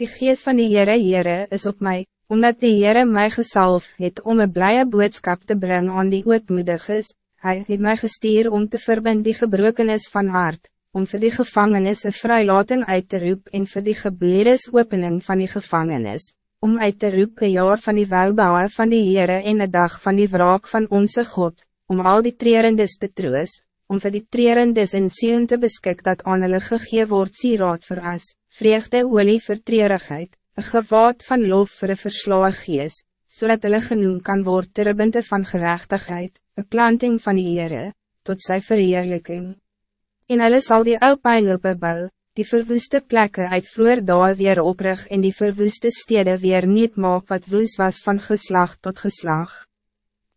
Die geest van die Heere Heere is op mij, omdat die Heere mij gesalf het om een blije boodschap te brengen aan die ootmoediges, hij het mij gestuur om te verbinden die gebrokenis van hart, om voor die gevangenis een vrijlating uit te roep en voor die gebledes opening van die gevangenis, om uit te roep een jaar van die welbouwen van die Heere en een dag van die wraak van onze God, om al die treerendes te troos, om vir die treerendes in Sion te beskik dat aan hulle gegee word sieraad vir as, vreugde olie vir treerigheid, een gewaad van lof vir een verslae gees, zodat hulle genoem kan word terbinte van gerechtigheid, een planting van die Heere, tot sy verheerliking. En hulle sal die ou pijnlope bou, die verwoeste plekken uit vroeger daal weer oprig en die verwoeste steden weer niet maak wat woes was van geslag tot geslag.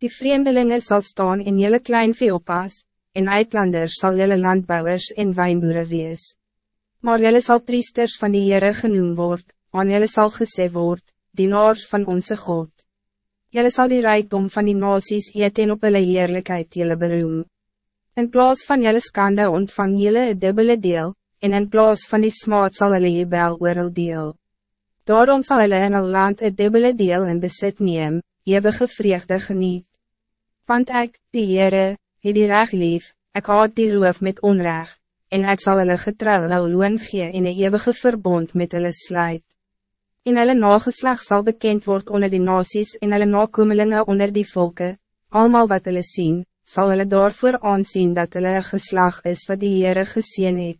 Die vreemdelingen zal staan in jelle klein veeoppas, en uitlanders zal jelle landbouwers en wijnboeren wees. Maar jelle zal priesters van die Heere genoem word, aan jelle zal gesê word, dienaars van onze God. Jelle zal die rijkdom van die nasies eet en op hulle heerlijkheid jelle beroem. In plaats van jelle skande ontvang jelle een dubbele deel, en in plaats van die smaad zal hulle jebel oorl deel. Daarom zal hulle in een land een dubbele deel in besit neem, eeuwige vreugde geniet. Want ik, die Heere, het die reg lief, ek haat die roof met onrecht, en ek sal hulle getrouw wel loon gee en een eeuwige verbond met hulle sluit. En hulle nageslag zal bekend worden onder die nasies en hulle nakomelinge onder die volken, allemaal wat hulle sien, zal hulle daarvoor aansien dat hulle een geslag is wat die Heere gezien het.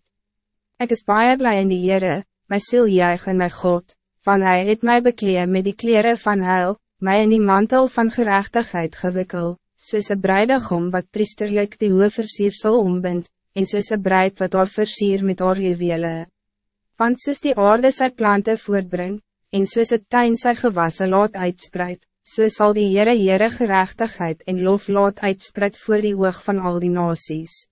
Ek is baie blij in die Heere, my siel juig in my God, van hy het my bekleed met die kleren van huil, my in die mantel van gerechtigheid gewikkeld soos een bruidegom wat priesterlijk die hoofversier sal ombind, en soos een bruid wat haar versier met haar juwele. Want soos die aarde sy plante voortbring, en soos het tuin sy gewassen laat uitspreid, so sal die Heere Heere gerechtigheid en lof laat uitspreid voor die oog van al die nasies.